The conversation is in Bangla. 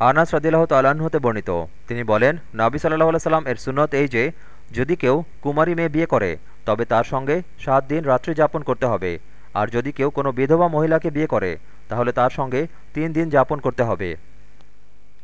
আনাস রদিল্লাহ তাল্লাহ্ন হতে বর্ণিত। তিনি বলেন, নাবি সাল্লাহ সাল্লাম এর সুনত এই যে, যদি কেউ কুমারী মেয়ে বিয়ে করে, তবে তার সঙ্গে সাত দিন রাত্রি যাপন করতে হবে। আর যদি কেউ কোনো বিধবা মহিলাকে বিয়ে করে, তাহলে তার সঙ্গে তিন দিন যাপন করতে হবে।